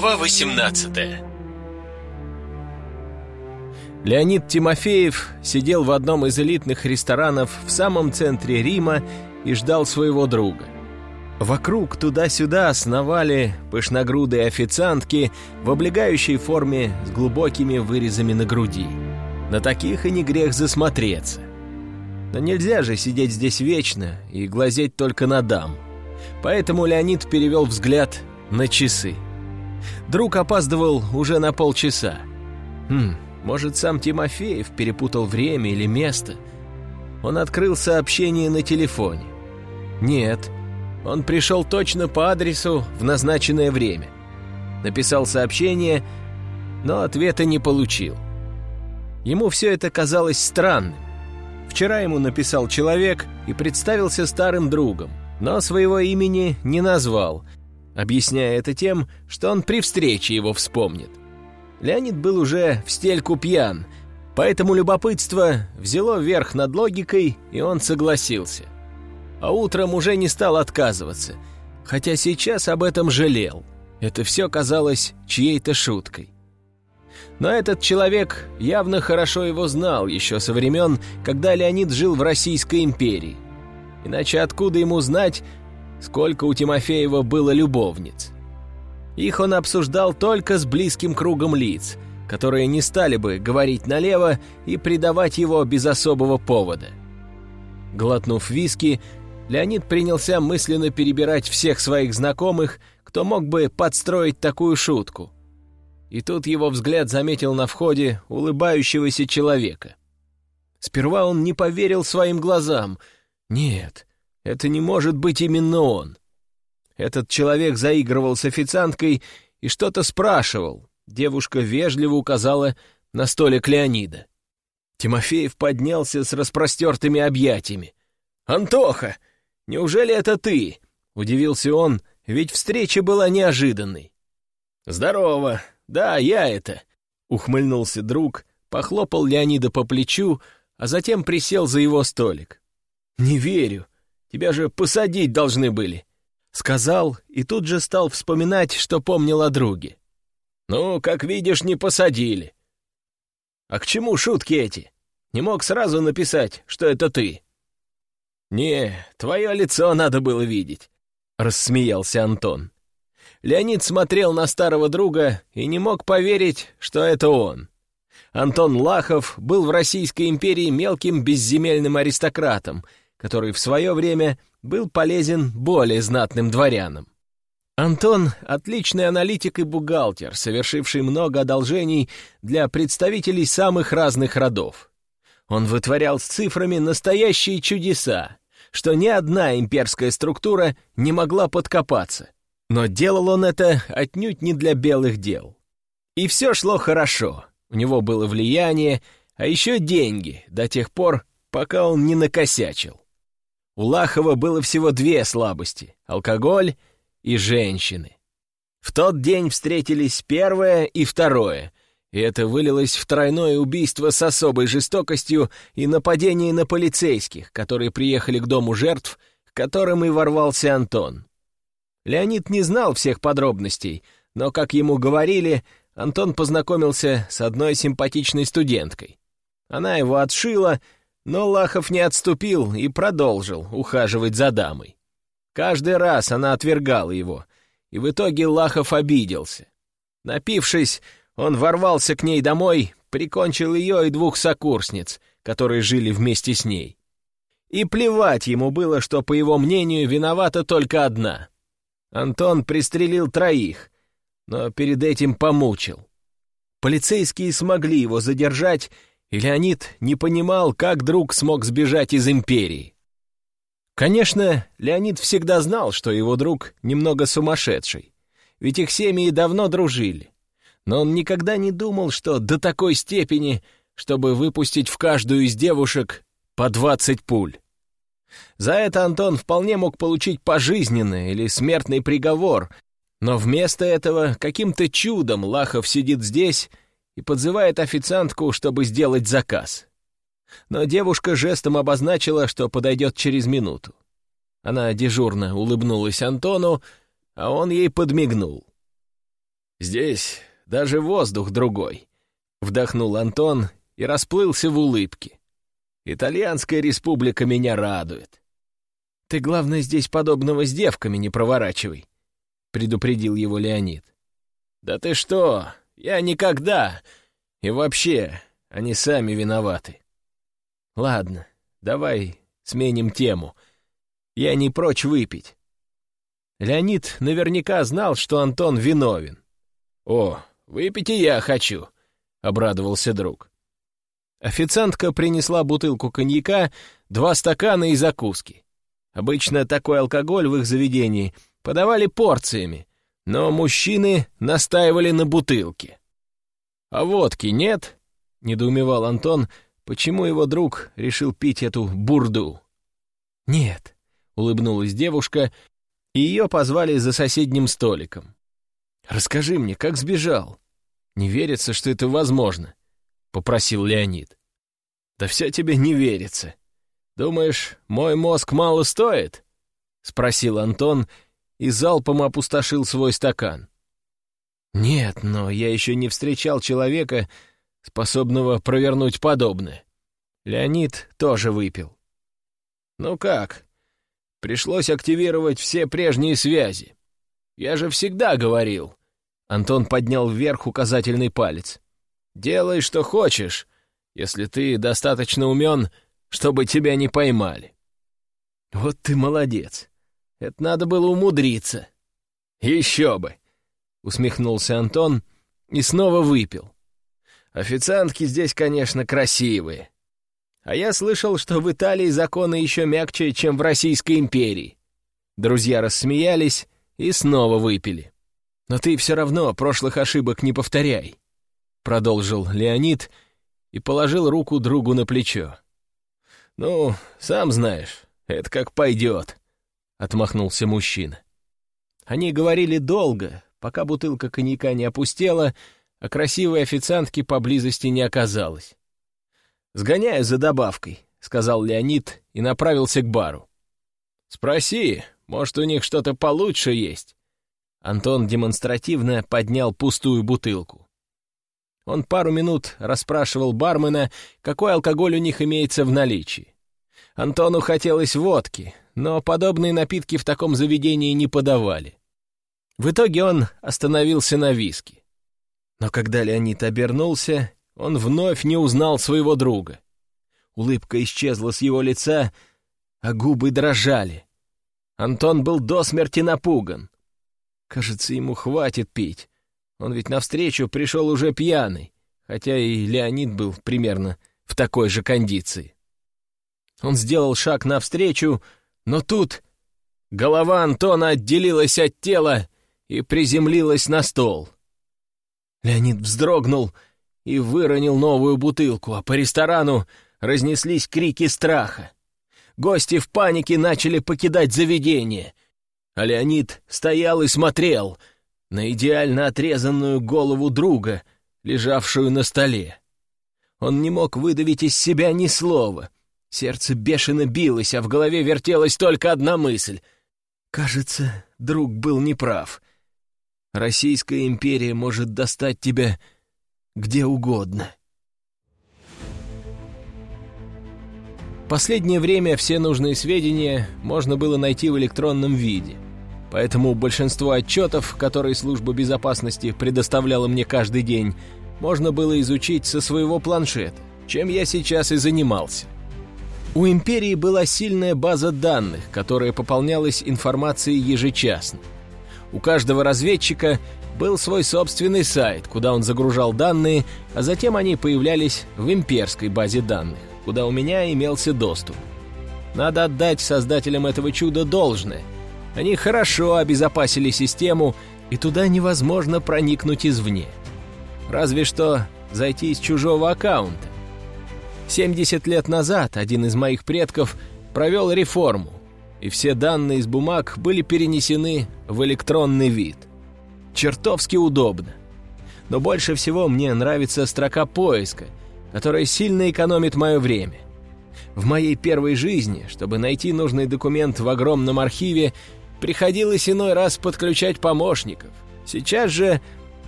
Глава 18 Леонид Тимофеев сидел в одном из элитных ресторанов в самом центре Рима и ждал своего друга. Вокруг туда-сюда сновали пышногрудые официантки в облегающей форме с глубокими вырезами на груди. На таких и не грех засмотреться. Но нельзя же сидеть здесь вечно и глазеть только на дам. Поэтому Леонид перевел взгляд на часы. Друг опаздывал уже на полчаса. Хм, может, сам Тимофеев перепутал время или место? Он открыл сообщение на телефоне. Нет, он пришел точно по адресу в назначенное время. Написал сообщение, но ответа не получил. Ему все это казалось странным. Вчера ему написал человек и представился старым другом, но своего имени не назвал, объясняя это тем, что он при встрече его вспомнит. Леонид был уже в стельку пьян, поэтому любопытство взяло верх над логикой, и он согласился. А утром уже не стал отказываться, хотя сейчас об этом жалел. Это все казалось чьей-то шуткой. Но этот человек явно хорошо его знал еще со времен, когда Леонид жил в Российской империи. Иначе откуда ему знать, сколько у Тимофеева было любовниц? Их он обсуждал только с близким кругом лиц, которые не стали бы говорить налево и предавать его без особого повода. Глотнув виски, Леонид принялся мысленно перебирать всех своих знакомых, кто мог бы подстроить такую шутку. И тут его взгляд заметил на входе улыбающегося человека. Сперва он не поверил своим глазам. Нет, это не может быть именно он. Этот человек заигрывал с официанткой и что-то спрашивал. Девушка вежливо указала на столик Леонида. Тимофеев поднялся с распростертыми объятиями. «Антоха, неужели это ты?» — удивился он, ведь встреча была неожиданной. «Здорово, да, я это», — ухмыльнулся друг, похлопал Леонида по плечу, а затем присел за его столик. «Не верю, тебя же посадить должны были», Сказал и тут же стал вспоминать, что помнил о друге. «Ну, как видишь, не посадили». «А к чему шутки эти? Не мог сразу написать, что это ты?» «Не, твое лицо надо было видеть», — рассмеялся Антон. Леонид смотрел на старого друга и не мог поверить, что это он. Антон Лахов был в Российской империи мелким безземельным аристократом, который в свое время был полезен более знатным дворянам. Антон — отличный аналитик и бухгалтер, совершивший много одолжений для представителей самых разных родов. Он вытворял с цифрами настоящие чудеса, что ни одна имперская структура не могла подкопаться. Но делал он это отнюдь не для белых дел. И все шло хорошо. У него было влияние, а еще деньги, до тех пор, пока он не накосячил. У Лахова было всего две слабости — алкоголь и женщины. В тот день встретились первое и второе, и это вылилось в тройное убийство с особой жестокостью и нападение на полицейских, которые приехали к дому жертв, к которым и ворвался Антон. Леонид не знал всех подробностей, но, как ему говорили, Антон познакомился с одной симпатичной студенткой. Она его отшила — но Лахов не отступил и продолжил ухаживать за дамой. Каждый раз она отвергала его, и в итоге Лахов обиделся. Напившись, он ворвался к ней домой, прикончил ее и двух сокурсниц, которые жили вместе с ней. И плевать ему было, что, по его мнению, виновата только одна. Антон пристрелил троих, но перед этим помучил. Полицейские смогли его задержать и Леонид не понимал, как друг смог сбежать из империи. Конечно, Леонид всегда знал, что его друг немного сумасшедший, ведь их семьи давно дружили. Но он никогда не думал, что до такой степени, чтобы выпустить в каждую из девушек по двадцать пуль. За это Антон вполне мог получить пожизненный или смертный приговор, но вместо этого каким-то чудом Лахов сидит здесь и подзывает официантку, чтобы сделать заказ. Но девушка жестом обозначила, что подойдет через минуту. Она дежурно улыбнулась Антону, а он ей подмигнул. Здесь даже воздух другой», — вдохнул Антон и расплылся в улыбке. «Итальянская республика меня радует». «Ты, главное, здесь подобного с девками не проворачивай», — предупредил его Леонид. «Да ты что? Я никогда! И вообще, они сами виноваты». «Ладно, давай сменим тему. Я не прочь выпить». Леонид наверняка знал, что Антон виновен. «О, выпить и я хочу», — обрадовался друг. Официантка принесла бутылку коньяка, два стакана и закуски. Обычно такой алкоголь в их заведении подавали порциями, но мужчины настаивали на бутылке. «А водки нет?» — недоумевал Антон, почему его друг решил пить эту бурду. «Нет», — улыбнулась девушка, и ее позвали за соседним столиком. «Расскажи мне, как сбежал?» «Не верится, что это возможно», — попросил Леонид. «Да все тебе не верится. Думаешь, мой мозг мало стоит?» — спросил Антон и залпом опустошил свой стакан. «Нет, но я еще не встречал человека, способного провернуть подобное. Леонид тоже выпил. Ну как? Пришлось активировать все прежние связи. Я же всегда говорил. Антон поднял вверх указательный палец. Делай, что хочешь, если ты достаточно умен, чтобы тебя не поймали. Вот ты молодец. Это надо было умудриться. Еще бы. Усмехнулся Антон и снова выпил. Официантки здесь, конечно, красивые. А я слышал, что в Италии законы еще мягче, чем в Российской империи. Друзья рассмеялись и снова выпили. «Но ты все равно прошлых ошибок не повторяй», — продолжил Леонид и положил руку другу на плечо. «Ну, сам знаешь, это как пойдет», — отмахнулся мужчина. Они говорили долго, пока бутылка коньяка не опустела, а красивой официантки поблизости не оказалось. «Сгоняю за добавкой», — сказал Леонид и направился к бару. «Спроси, может, у них что-то получше есть?» Антон демонстративно поднял пустую бутылку. Он пару минут расспрашивал бармена, какой алкоголь у них имеется в наличии. Антону хотелось водки, но подобные напитки в таком заведении не подавали. В итоге он остановился на виски. Но когда Леонид обернулся, он вновь не узнал своего друга. Улыбка исчезла с его лица, а губы дрожали. Антон был до смерти напуган. Кажется, ему хватит пить. Он ведь навстречу пришел уже пьяный, хотя и Леонид был примерно в такой же кондиции. Он сделал шаг навстречу, но тут голова Антона отделилась от тела и приземлилась на стол. Леонид вздрогнул и выронил новую бутылку, а по ресторану разнеслись крики страха. Гости в панике начали покидать заведение, а Леонид стоял и смотрел на идеально отрезанную голову друга, лежавшую на столе. Он не мог выдавить из себя ни слова. Сердце бешено билось, а в голове вертелась только одна мысль. Кажется, друг был неправ. Российская империя может достать тебя где угодно. Последнее время все нужные сведения можно было найти в электронном виде. Поэтому большинство отчетов, которые служба безопасности предоставляла мне каждый день, можно было изучить со своего планшета, чем я сейчас и занимался. У империи была сильная база данных, которая пополнялась информацией ежечасно. У каждого разведчика был свой собственный сайт, куда он загружал данные, а затем они появлялись в имперской базе данных, куда у меня имелся доступ. Надо отдать создателям этого чуда должное. Они хорошо обезопасили систему, и туда невозможно проникнуть извне. Разве что зайти из чужого аккаунта. 70 лет назад один из моих предков провел реформу, и все данные из бумаг были перенесены в электронный вид. Чертовски удобно. Но больше всего мне нравится строка поиска, которая сильно экономит мое время. В моей первой жизни, чтобы найти нужный документ в огромном архиве, приходилось иной раз подключать помощников. Сейчас же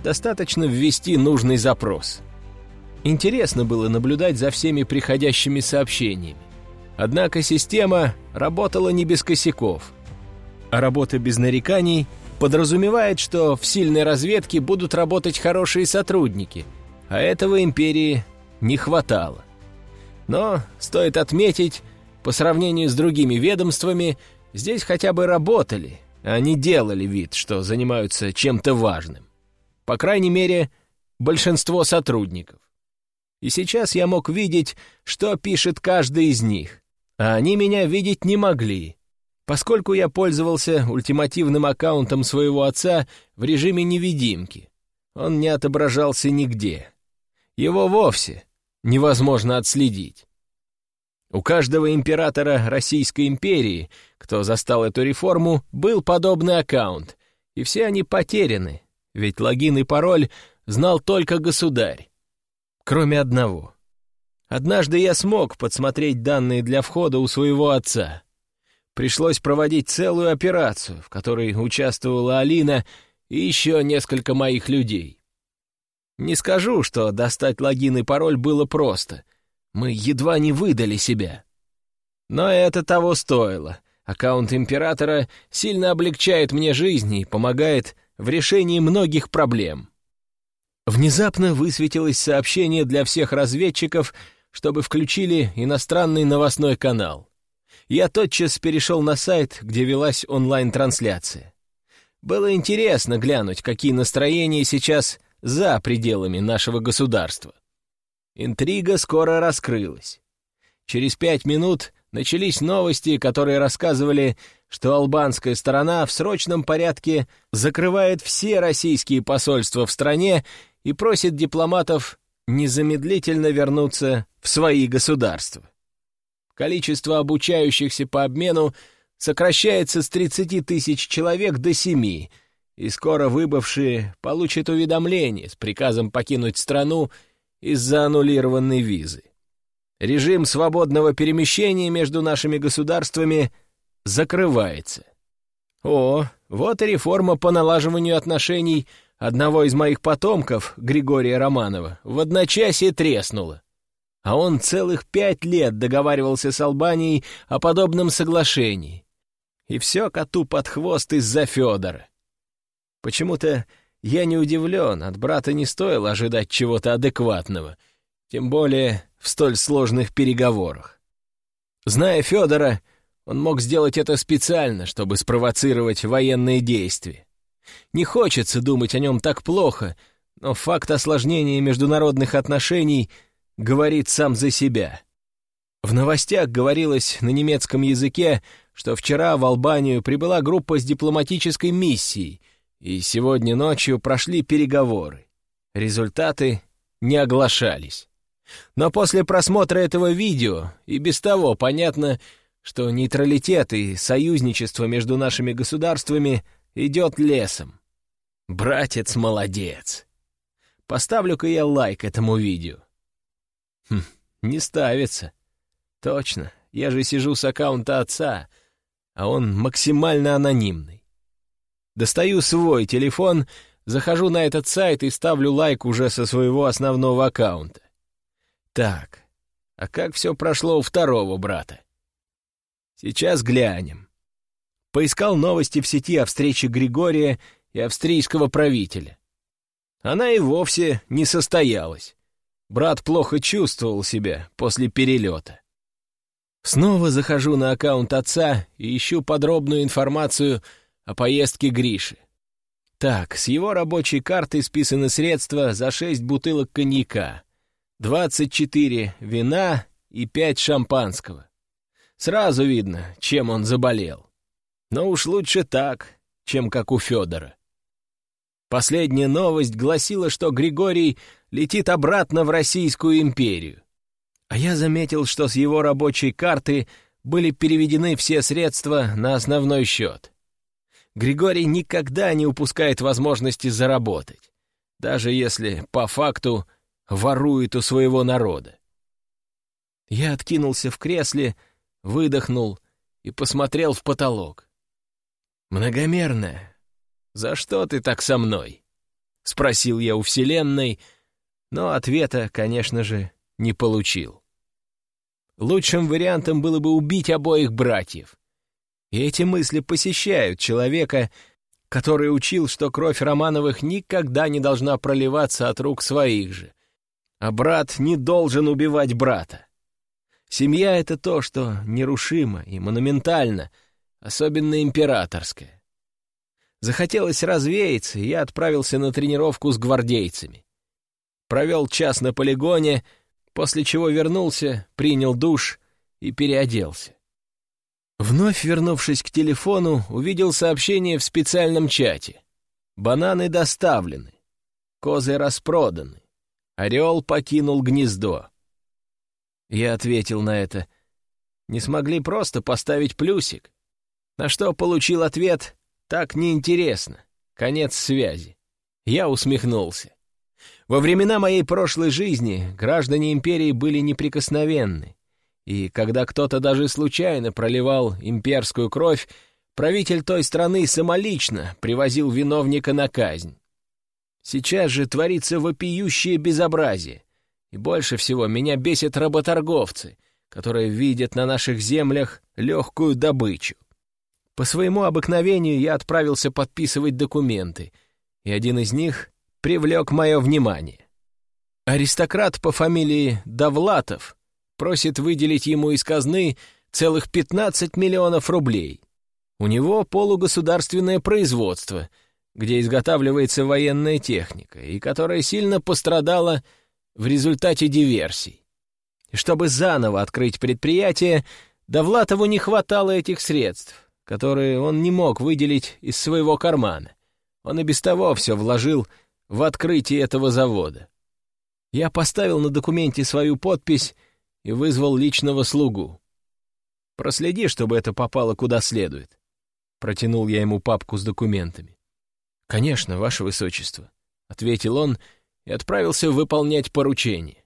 Достаточно ввести нужный запрос. Интересно было наблюдать за всеми приходящими сообщениями. Однако система работала не без косяков. А работа без нареканий подразумевает, что в сильной разведке будут работать хорошие сотрудники, а этого империи не хватало. Но, стоит отметить, по сравнению с другими ведомствами, здесь хотя бы работали, а не делали вид, что занимаются чем-то важным. По крайней мере, большинство сотрудников. И сейчас я мог видеть, что пишет каждый из них, а они меня видеть не могли, поскольку я пользовался ультимативным аккаунтом своего отца в режиме невидимки. Он не отображался нигде. Его вовсе невозможно отследить. У каждого императора Российской империи, кто застал эту реформу, был подобный аккаунт, и все они потеряны, ведь логин и пароль знал только государь. Кроме одного. Однажды я смог подсмотреть данные для входа у своего отца. Пришлось проводить целую операцию, в которой участвовала Алина и еще несколько моих людей. Не скажу, что достать логин и пароль было просто — мы едва не выдали себя. Но это того стоило. Аккаунт Императора сильно облегчает мне жизнь и помогает в решении многих проблем. Внезапно высветилось сообщение для всех разведчиков, чтобы включили иностранный новостной канал. Я тотчас перешел на сайт, где велась онлайн-трансляция. Было интересно глянуть, какие настроения сейчас за пределами нашего государства. Интрига скоро раскрылась. Через пять минут начались новости, которые рассказывали, что албанская сторона в срочном порядке закрывает все российские посольства в стране и просит дипломатов незамедлительно вернуться в свои государства. Количество обучающихся по обмену сокращается с 30 тысяч человек до 7, и скоро выбывшие получат уведомление с приказом покинуть страну из-за аннулированной визы. Режим свободного перемещения между нашими государствами закрывается. О, вот и реформа по налаживанию отношений одного из моих потомков, Григория Романова, в одночасье треснула. А он целых пять лет договаривался с Албанией о подобном соглашении. И все коту под хвост из-за Федора. Почему-то я не удивлен, от брата не стоило ожидать чего-то адекватного, тем более в столь сложных переговорах. Зная Федора, он мог сделать это специально, чтобы спровоцировать военные действия. Не хочется думать о нем так плохо, но факт осложнения международных отношений говорит сам за себя. В новостях говорилось на немецком языке, что вчера в Албанию прибыла группа с дипломатической миссией — и сегодня ночью прошли переговоры. Результаты не оглашались. Но после просмотра этого видео и без того понятно, что нейтралитет и союзничество между нашими государствами идет лесом. Братец молодец. Поставлю-ка я лайк этому видео. Хм, не ставится. Точно, я же сижу с аккаунта отца, а он максимально анонимный. Достаю свой телефон, захожу на этот сайт и ставлю лайк уже со своего основного аккаунта. Так, а как все прошло у второго брата? Сейчас глянем. Поискал новости в сети о встрече Григория и австрийского правителя. Она и вовсе не состоялась. Брат плохо чувствовал себя после перелета. Снова захожу на аккаунт отца и ищу подробную информацию о поездке Гриши. Так, с его рабочей карты списаны средства за шесть бутылок коньяка, двадцать четыре вина и пять шампанского. Сразу видно, чем он заболел. Но уж лучше так, чем как у Федора. Последняя новость гласила, что Григорий летит обратно в Российскую империю. А я заметил, что с его рабочей карты были переведены все средства на основной счет. Григорий никогда не упускает возможности заработать, даже если по факту ворует у своего народа. Я откинулся в кресле, выдохнул и посмотрел в потолок. «Многомерная, за что ты так со мной?» — спросил я у Вселенной, но ответа, конечно же, не получил. Лучшим вариантом было бы убить обоих братьев. И эти мысли посещают человека, который учил, что кровь Романовых никогда не должна проливаться от рук своих же, а брат не должен убивать брата. Семья — это то, что нерушимо и монументально, особенно императорское. Захотелось развеяться, и я отправился на тренировку с гвардейцами. Провел час на полигоне, после чего вернулся, принял душ и переоделся. Вновь вернувшись к телефону, увидел сообщение в специальном чате. Бананы доставлены, козы распроданы, орел покинул гнездо. Я ответил на это. Не смогли просто поставить плюсик. На что получил ответ так неинтересно. Конец связи. Я усмехнулся. Во времена моей прошлой жизни граждане империи были неприкосновенны. И когда кто-то даже случайно проливал имперскую кровь, правитель той страны самолично привозил виновника на казнь. Сейчас же творится вопиющее безобразие. И больше всего меня бесят работорговцы, которые видят на наших землях легкую добычу. По своему обыкновению я отправился подписывать документы, и один из них привлек мое внимание. Аристократ по фамилии Давлатов просит выделить ему из казны целых 15 миллионов рублей. У него полугосударственное производство, где изготавливается военная техника, и которая сильно пострадала в результате диверсий. Чтобы заново открыть предприятие, Довлатову не хватало этих средств, которые он не мог выделить из своего кармана. Он и без того все вложил в открытие этого завода. Я поставил на документе свою подпись и вызвал личного слугу. «Проследи, чтобы это попало куда следует». Протянул я ему папку с документами. «Конечно, ваше высочество», — ответил он и отправился выполнять поручение.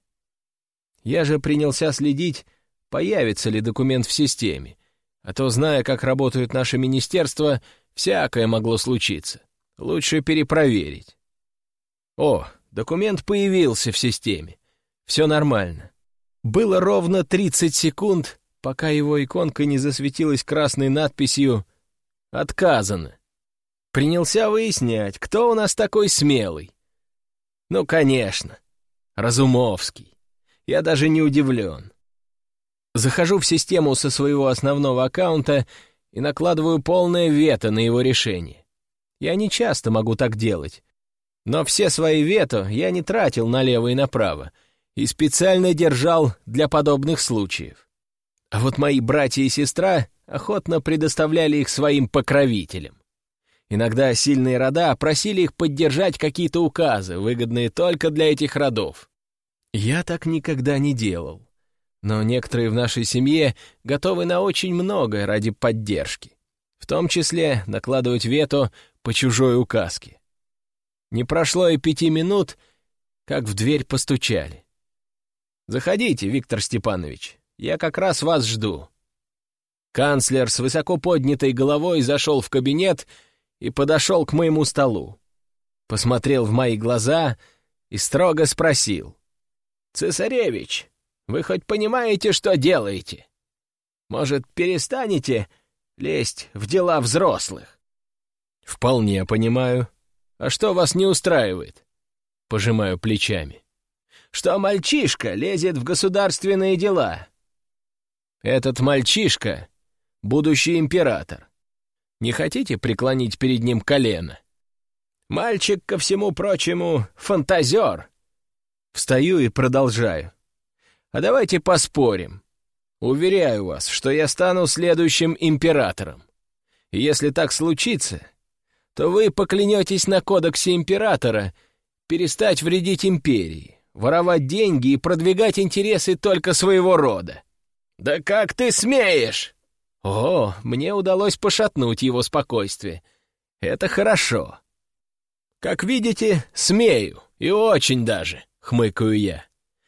Я же принялся следить, появится ли документ в системе, а то, зная, как работают наши министерства, всякое могло случиться. Лучше перепроверить. О, документ появился в системе. Все нормально. Было ровно 30 секунд, пока его иконка не засветилась красной надписью «Отказано». Принялся выяснять, кто у нас такой смелый. Ну, конечно, Разумовский. Я даже не удивлен. Захожу в систему со своего основного аккаунта и накладываю полное вето на его решение. Я не часто могу так делать. Но все свои вето я не тратил налево и направо и специально держал для подобных случаев. А вот мои братья и сестра охотно предоставляли их своим покровителям. Иногда сильные рода просили их поддержать какие-то указы, выгодные только для этих родов. Я так никогда не делал. Но некоторые в нашей семье готовы на очень многое ради поддержки, в том числе накладывать вето по чужой указке. Не прошло и пяти минут, как в дверь постучали. «Заходите, Виктор Степанович, я как раз вас жду». Канцлер с высоко поднятой головой зашел в кабинет и подошел к моему столу. Посмотрел в мои глаза и строго спросил. «Цесаревич, вы хоть понимаете, что делаете? Может, перестанете лезть в дела взрослых?» «Вполне понимаю. А что вас не устраивает?» Пожимаю плечами. «Что мальчишка лезет в государственные дела?» «Этот мальчишка — будущий император. Не хотите преклонить перед ним колено?» «Мальчик, ко всему прочему, фантазер!» Встаю и продолжаю. А давайте поспорим. Уверяю вас, что я стану следующим императором. Если так случится, то вы поклянетесь на кодексе императора перестать вредить империи, воровать деньги и продвигать интересы только своего рода. «Да как ты смеешь?» О, мне удалось пошатнуть его спокойствие. Это хорошо. Как видите, смею, и очень даже, хмыкаю я.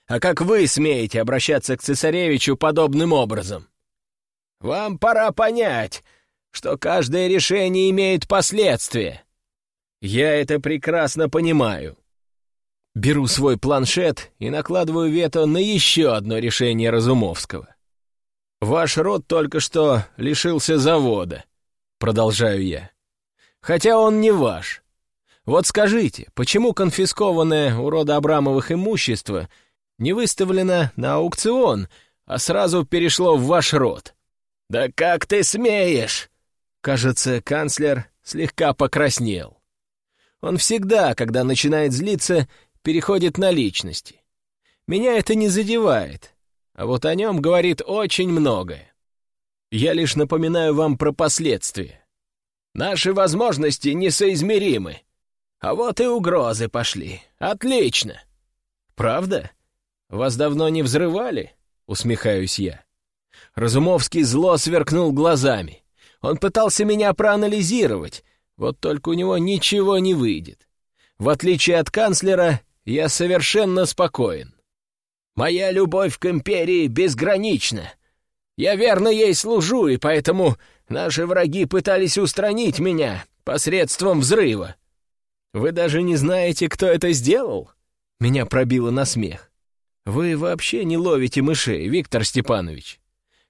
А как вы смеете обращаться к цесаревичу подобным образом? Вам пора понять, что каждое решение имеет последствия. Я это прекрасно понимаю. Беру свой планшет и накладываю вето на еще одно решение Разумовского. Ваш род только что лишился завода, продолжаю я. Хотя он не ваш. Вот скажите, почему конфискованное у рода Абрамовых имущество не выставлено на аукцион, а сразу перешло в ваш род? Да как ты смеешь? Кажется, канцлер слегка покраснел. Он всегда, когда начинает злиться, переходит на личности. Меня это не задевает, а вот о нем говорит очень многое. Я лишь напоминаю вам про последствия. Наши возможности несоизмеримы. А вот и угрозы пошли. Отлично. Правда? Вас давно не взрывали? Усмехаюсь я. Разумовский зло сверкнул глазами. Он пытался меня проанализировать, вот только у него ничего не выйдет. В отличие от канцлера, я совершенно спокоен. Моя любовь к империи безгранична. Я верно ей служу, и поэтому наши враги пытались устранить меня посредством взрыва. Вы даже не знаете, кто это сделал?» Меня пробило на смех. «Вы вообще не ловите мышей, Виктор Степанович.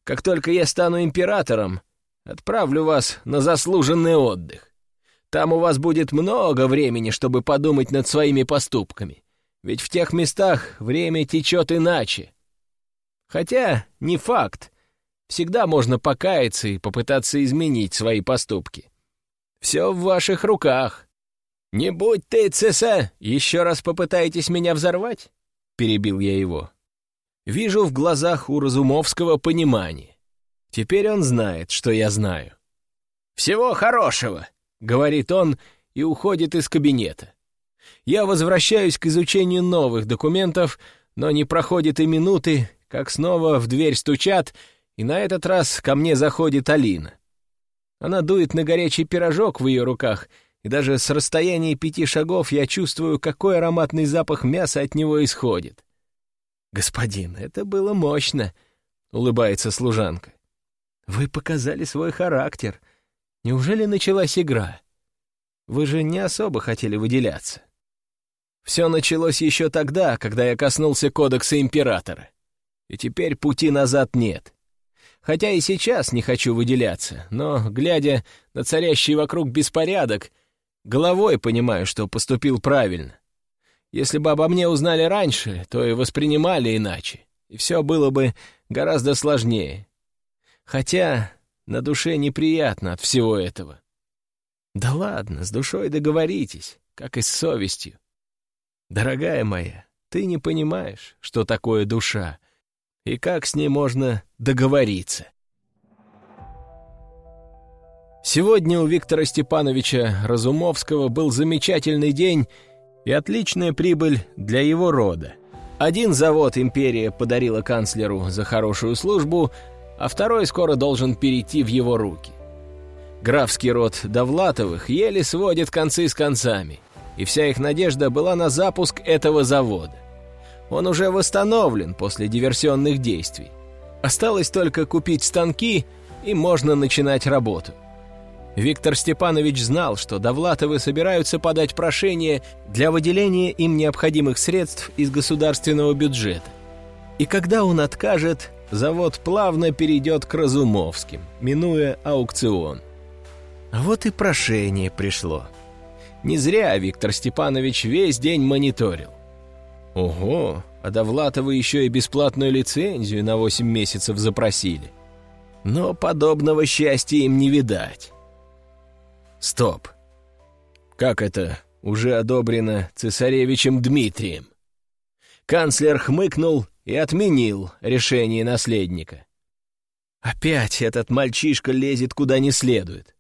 Как только я стану императором, отправлю вас на заслуженный отдых. Там у вас будет много времени, чтобы подумать над своими поступками. Ведь в тех местах время течет иначе. Хотя не факт. Всегда можно покаяться и попытаться изменить свои поступки. Все в ваших руках. «Не будь ты, цеса! Еще раз попытаетесь меня взорвать?» — перебил я его. Вижу в глазах у Разумовского понимание. Теперь он знает, что я знаю. «Всего хорошего!» — говорит он и уходит из кабинета. Я возвращаюсь к изучению новых документов, но не проходит и минуты, как снова в дверь стучат, и на этот раз ко мне заходит Алина. Она дует на горячий пирожок в ее руках — и даже с расстояния пяти шагов я чувствую, какой ароматный запах мяса от него исходит. «Господин, это было мощно», — улыбается служанка. «Вы показали свой характер. Неужели началась игра? Вы же не особо хотели выделяться». Все началось еще тогда, когда я коснулся кодекса императора. И теперь пути назад нет. Хотя и сейчас не хочу выделяться, но, глядя на царящий вокруг беспорядок, Головой понимаю, что поступил правильно. Если бы обо мне узнали раньше, то и воспринимали иначе, и все было бы гораздо сложнее. Хотя на душе неприятно от всего этого. Да ладно, с душой договоритесь, как и с совестью. Дорогая моя, ты не понимаешь, что такое душа, и как с ней можно договориться. Сегодня у Виктора Степановича Разумовского был замечательный день и отличная прибыль для его рода. Один завод империя подарила канцлеру за хорошую службу, а второй скоро должен перейти в его руки. Графский род Довлатовых еле сводит концы с концами, и вся их надежда была на запуск этого завода. Он уже восстановлен после диверсионных действий. Осталось только купить станки, и можно начинать работу. Виктор Степанович знал, что Довлатовы собираются подать прошение для выделения им необходимых средств из государственного бюджета. И когда он откажет, завод плавно перейдет к Разумовским, минуя аукцион. Вот и прошение пришло. Не зря Виктор Степанович весь день мониторил. Ого, а Довлатовы еще и бесплатную лицензию на 8 месяцев запросили. Но подобного счастья им не видать. Стоп. Как это уже одобрено цесаревичем Дмитрием? Канцлер хмыкнул и отменил решение наследника. Опять этот мальчишка лезет куда не следует.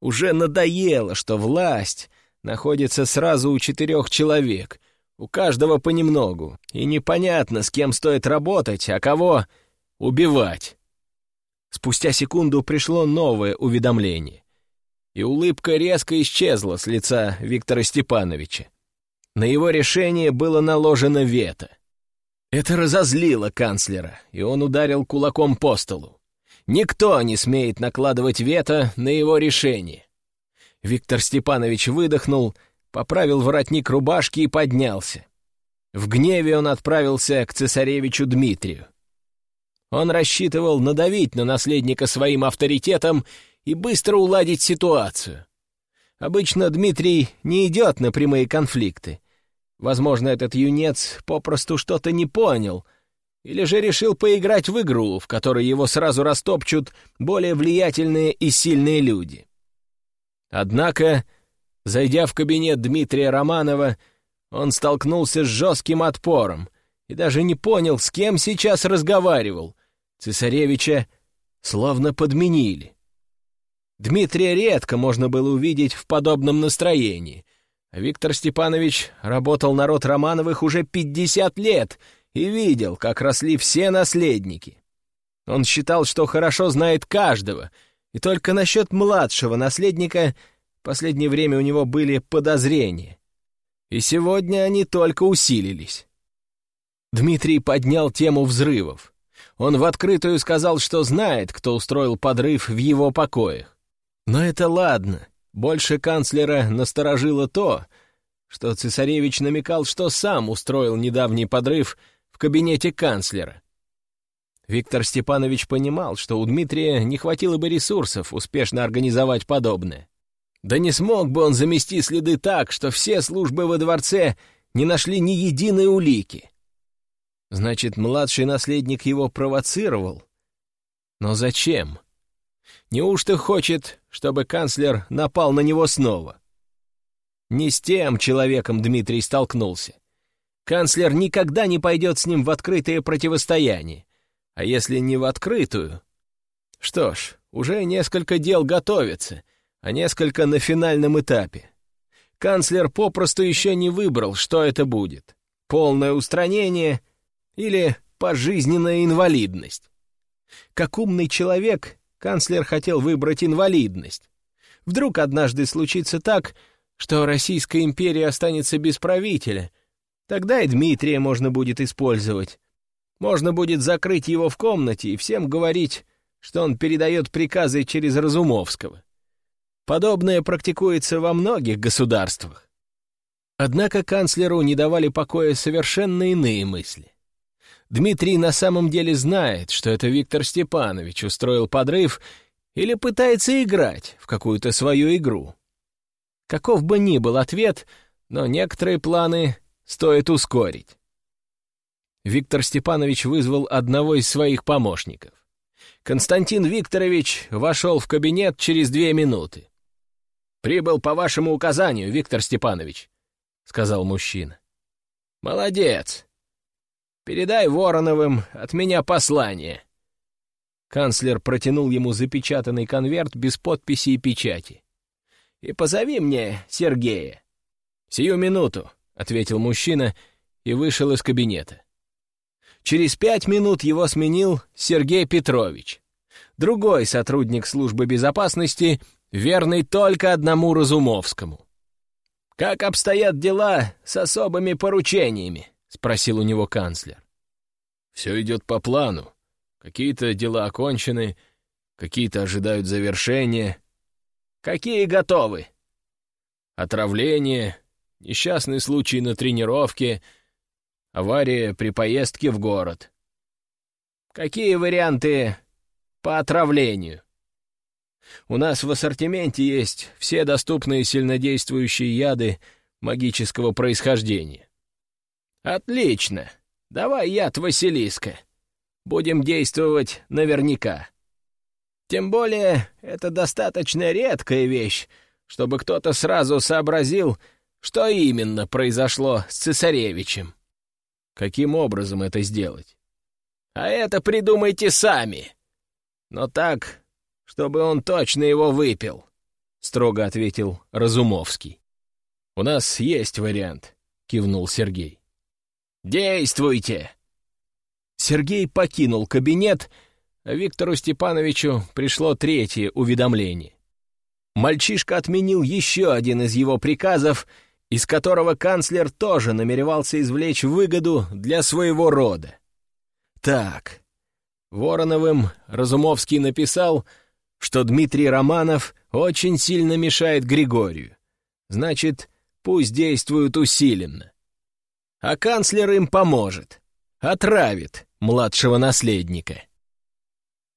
Уже надоело, что власть находится сразу у четырех человек, у каждого понемногу, и непонятно, с кем стоит работать, а кого убивать. Спустя секунду пришло новое уведомление и улыбка резко исчезла с лица Виктора Степановича. На его решение было наложено вето. Это разозлило канцлера, и он ударил кулаком по столу. Никто не смеет накладывать вето на его решение. Виктор Степанович выдохнул, поправил воротник рубашки и поднялся. В гневе он отправился к цесаревичу Дмитрию. Он рассчитывал надавить на наследника своим авторитетом и быстро уладить ситуацию. Обычно Дмитрий не идет на прямые конфликты. Возможно, этот юнец попросту что-то не понял, или же решил поиграть в игру, в которой его сразу растопчут более влиятельные и сильные люди. Однако, зайдя в кабинет Дмитрия Романова, он столкнулся с жестким отпором и даже не понял, с кем сейчас разговаривал. Цесаревича словно подменили. Дмитрия редко можно было увидеть в подобном настроении. Виктор Степанович работал на род Романовых уже 50 лет и видел, как росли все наследники. Он считал, что хорошо знает каждого, и только насчет младшего наследника в последнее время у него были подозрения. И сегодня они только усилились. Дмитрий поднял тему взрывов. Он в открытую сказал, что знает, кто устроил подрыв в его покоях. Но это ладно. Больше канцлера насторожило то, что цесаревич намекал, что сам устроил недавний подрыв в кабинете канцлера. Виктор Степанович понимал, что у Дмитрия не хватило бы ресурсов успешно организовать подобное. Да не смог бы он замести следы так, что все службы во дворце не нашли ни единой улики. Значит, младший наследник его провоцировал. Но зачем? Неужто хочет, чтобы канцлер напал на него снова? Не с тем человеком Дмитрий столкнулся. Канцлер никогда не пойдет с ним в открытое противостояние. А если не в открытую? Что ж, уже несколько дел готовятся, а несколько на финальном этапе. Канцлер попросту еще не выбрал, что это будет. Полное устранение или пожизненная инвалидность. Как умный человек, канцлер хотел выбрать инвалидность. Вдруг однажды случится так, что Российская империя останется без правителя. Тогда и Дмитрия можно будет использовать. Можно будет закрыть его в комнате и всем говорить, что он передает приказы через Разумовского. Подобное практикуется во многих государствах. Однако канцлеру не давали покоя совершенно иные мысли. Дмитрий на самом деле знает, что это Виктор Степанович устроил подрыв или пытается играть в какую-то свою игру. Каков бы ни был ответ, но некоторые планы стоит ускорить. Виктор Степанович вызвал одного из своих помощников. Константин Викторович вошел в кабинет через две минуты. «Прибыл по вашему указанию, Виктор Степанович», — сказал мужчина. «Молодец. Передай Вороновым от меня послание». Канцлер протянул ему запечатанный конверт без подписи и печати. «И позови мне Сергея». «Сию минуту», — ответил мужчина и вышел из кабинета. Через пять минут его сменил Сергей Петрович. Другой сотрудник службы безопасности, верный только одному Разумовскому. «Как обстоят дела с особыми поручениями?» — спросил у него канцлер. «Все идет по плану. Какие-то дела окончены, какие-то ожидают завершения. Какие готовы?» «Отравление, несчастный случай на тренировке — Авария при поездке в город. Какие варианты по отравлению? У нас в ассортименте есть все доступные сильнодействующие яды магического происхождения. Отлично. Давай яд Василиска. Будем действовать наверняка. Тем более, это достаточно редкая вещь, чтобы кто-то сразу сообразил, что именно произошло с цесаревичем. Каким образом это сделать? А это придумайте сами. Но так, чтобы он точно его выпил, — строго ответил Разумовский. «У нас есть вариант», — кивнул Сергей. «Действуйте!» Сергей покинул кабинет, а Виктору Степановичу пришло третье уведомление. Мальчишка отменил еще один из его приказов — из которого канцлер тоже намеревался извлечь выгоду для своего рода. Так, Вороновым Разумовский написал, что Дмитрий Романов очень сильно мешает Григорию. Значит, пусть действуют усиленно. А канцлер им поможет, отравит младшего наследника.